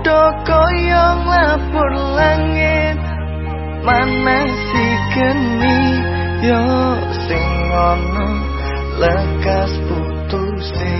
Podo koyong lapur langit Mana si geni yo sing ono lekas putusin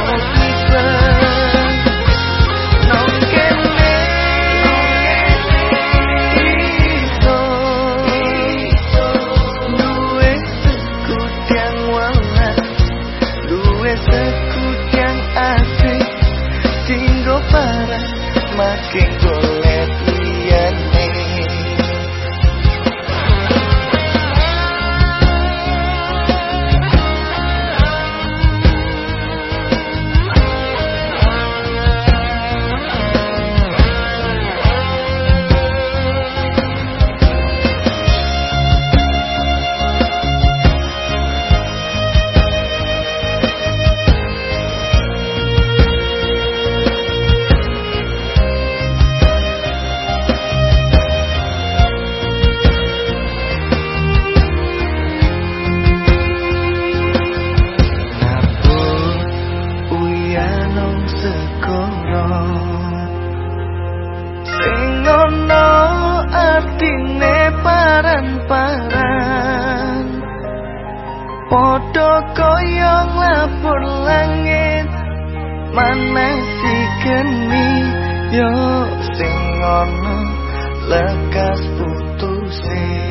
Makin golek Koyong lapur langit Mana si geni. Yo sing ono lekas putusin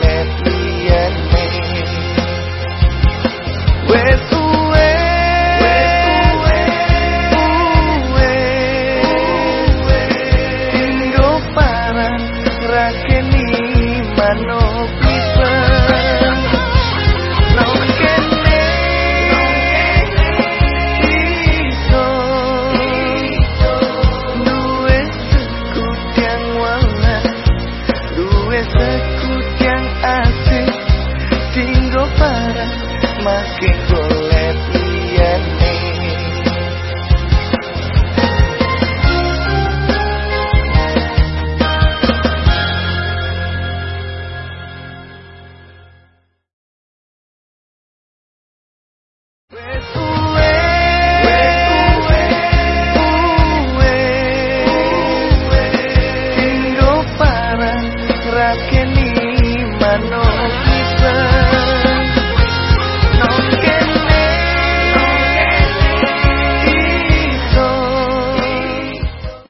no.